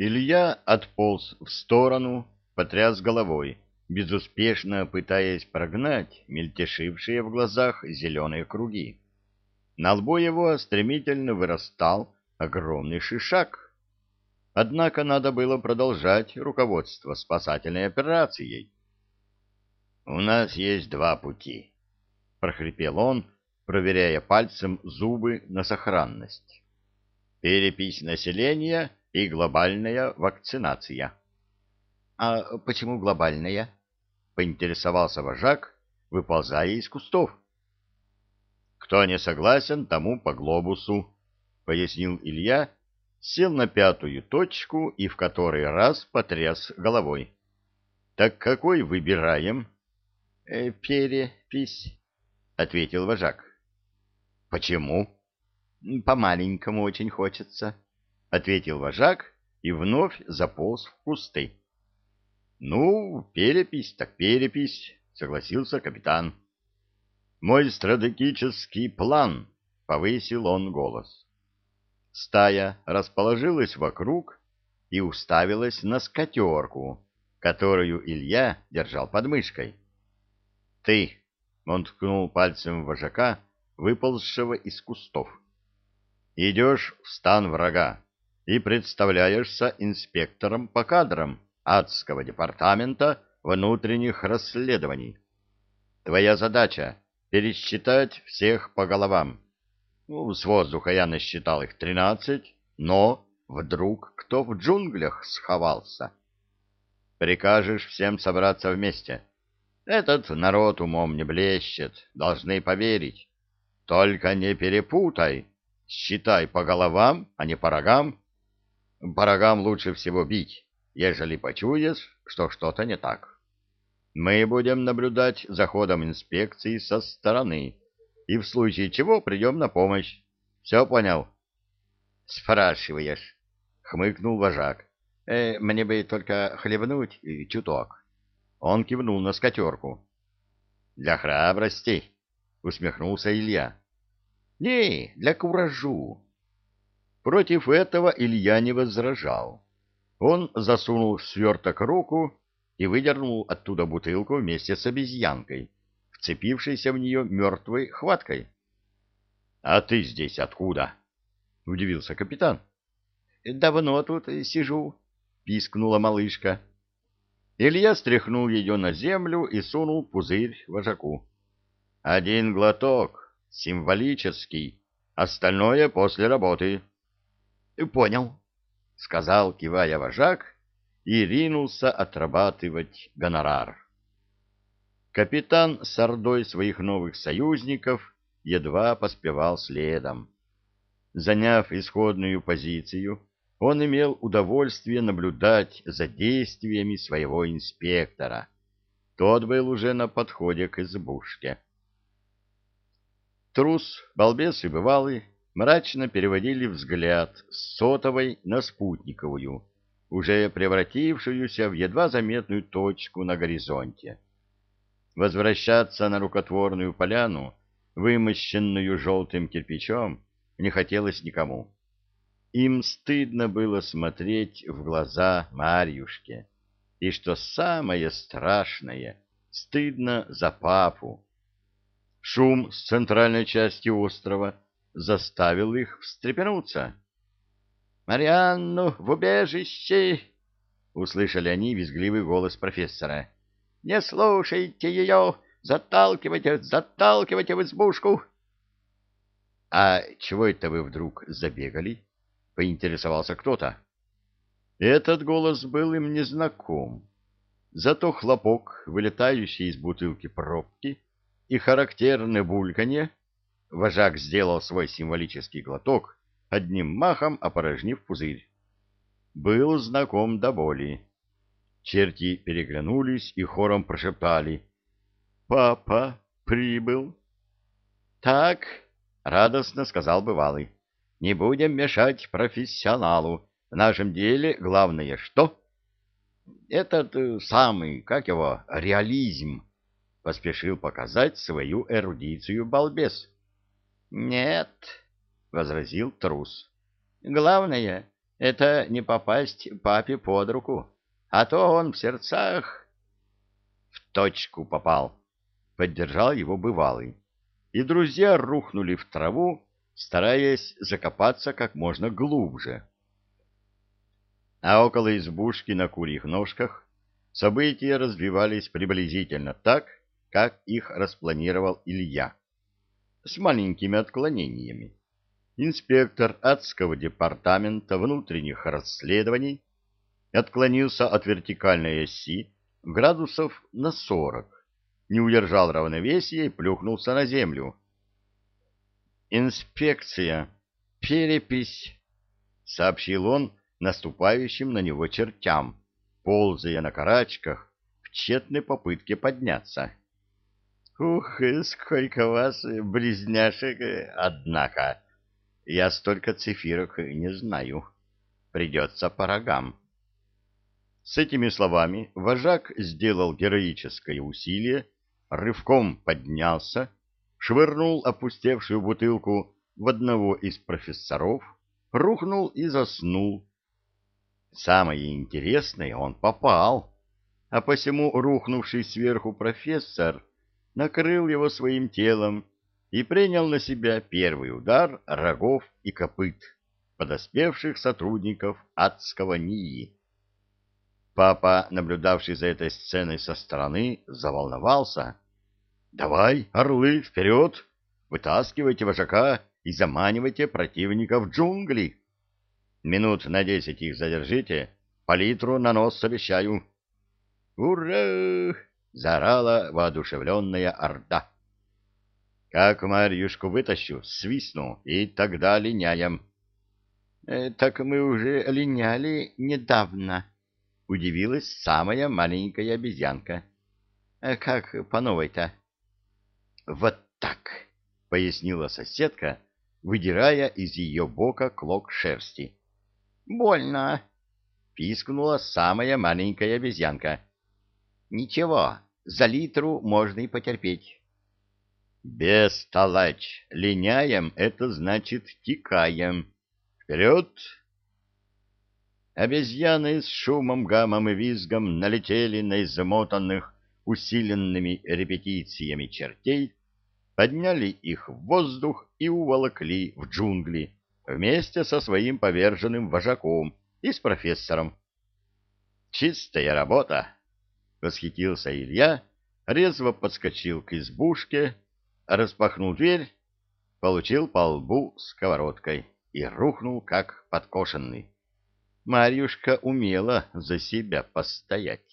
Илья отполз в сторону, потряс головой, безуспешно пытаясь прогнать мельтешившие в глазах зеленые круги. На лбу его стремительно вырастал огромный шишак. Однако надо было продолжать руководство спасательной операцией. «У нас есть два пути», — прохрипел он, проверяя пальцем зубы на сохранность. «Перепись населения и глобальная вакцинация». «А почему глобальная?» — поинтересовался вожак, выползая из кустов. «Кто не согласен, тому по глобусу», — пояснил Илья, сел на пятую точку и в который раз потряс головой. «Так какой выбираем?» «Э, «Перепись», — ответил вожак. «Почему?» «По-маленькому очень хочется», — ответил вожак и вновь заполз в кусты. «Ну, перепись так перепись», — согласился капитан. «Мой стратегический план», — повысил он голос. Стая расположилась вокруг и уставилась на скатерку, которую Илья держал под мышкой. «Ты!» — он ткнул пальцем вожака, выползшего из кустов. «Идешь в стан врага и представляешься инспектором по кадрам адского департамента внутренних расследований. Твоя задача — пересчитать всех по головам. Ну, с воздуха я насчитал их тринадцать, но вдруг кто в джунглях сховался. Прикажешь всем собраться вместе. Этот народ умом не блещет, должны поверить. Только не перепутай, считай по головам, а не по рогам. По рогам лучше всего бить, ежели почуешь, что что-то не так. Мы будем наблюдать за ходом инспекции со стороны и в случае чего придем на помощь. Все понял? — Спрашиваешь, — хмыкнул вожак. Э, — Мне бы только хлебнуть и чуток. Он кивнул на скатерку. — Для храбрости, — усмехнулся Илья. — Не, для куражу. Против этого Илья не возражал. Он засунул сверток руку и выдернул оттуда бутылку вместе с обезьянкой вцепившийся в нее мертвой хваткой. — А ты здесь откуда? — удивился капитан. — Давно тут сижу, — пискнула малышка. Илья стряхнул ее на землю и сунул пузырь вожаку. — Один глоток, символический, остальное после работы. — Понял, — сказал, кивая вожак, и ринулся отрабатывать гонорар. Капитан с ордой своих новых союзников едва поспевал следом. Заняв исходную позицию, он имел удовольствие наблюдать за действиями своего инспектора. Тот был уже на подходе к избушке. Трус, балбес и бывалый мрачно переводили взгляд с сотовой на спутниковую, уже превратившуюся в едва заметную точку на горизонте. Возвращаться на рукотворную поляну, вымощенную желтым кирпичом, не хотелось никому. Им стыдно было смотреть в глаза Марьюшке. И что самое страшное, стыдно за папу. Шум с центральной части острова заставил их встрепенуться. «Марианну в убежище!» — услышали они визгливый голос профессора. Не слушайте ее! Заталкивайте, заталкивайте в избушку!» «А чего это вы вдруг забегали?» — поинтересовался кто-то. Этот голос был им незнаком. Зато хлопок, вылетающий из бутылки пробки, и характерное бульканье, вожак сделал свой символический глоток, одним махом опорожнив пузырь, был знаком до боли. Черти переглянулись и хором прошептали. «Папа прибыл!» «Так!» — радостно сказал бывалый. «Не будем мешать профессионалу. В нашем деле главное что?» «Этот э, самый, как его, реализм!» — поспешил показать свою эрудицию балбес. «Нет!» — возразил трус. «Главное Это не попасть папе под руку, а то он в сердцах... В точку попал, поддержал его бывалый. И друзья рухнули в траву, стараясь закопаться как можно глубже. А около избушки на курьих ножках события развивались приблизительно так, как их распланировал Илья, с маленькими отклонениями. Инспектор адского департамента внутренних расследований отклонился от вертикальной оси градусов на сорок, не удержал равновесия и плюхнулся на землю. «Инспекция, перепись», — сообщил он наступающим на него чертям, ползая на карачках в тщетной попытке подняться. «Ух, сколько вас, близняшек, однако! Я столько цифирок не знаю. Придется по рогам». С этими словами вожак сделал героическое усилие, рывком поднялся, швырнул опустевшую бутылку в одного из профессоров, рухнул и заснул. Самое интересное, он попал, а посему рухнувший сверху профессор накрыл его своим телом и принял на себя первый удар рогов и копыт подоспевших сотрудников адского НИИ. Папа, наблюдавший за этой сценой со стороны, заволновался. «Давай, орлы, вперед! Вытаскивайте вожака и заманивайте противника в джунгли! Минут на десять их задержите, палитру на нос обещаю!» «Ура!» — заорала воодушевленная орда. «Как Марьюшку вытащу, свистну, и тогда линяем». «Э, «Так мы уже линяли недавно», — удивилась самая маленькая обезьянка. «А как по новой-то?» «Вот так», — пояснила соседка, выдирая из ее бока клок шерсти. «Больно», — пискнула самая маленькая обезьянка. «Ничего, за литру можно и потерпеть». «Бестолочь! Линяем — это значит тикаем. Вперед!» Обезьяны с шумом, гамом и визгом налетели на измотанных усиленными репетициями чертей, подняли их в воздух и уволокли в джунгли вместе со своим поверженным вожаком и с профессором. «Чистая работа!» — восхитился Илья, резво подскочил к избушке, распахнул дверь, получил по лбу сковородкой и рухнул, как подкошенный. Марьюшка умела за себя постоять.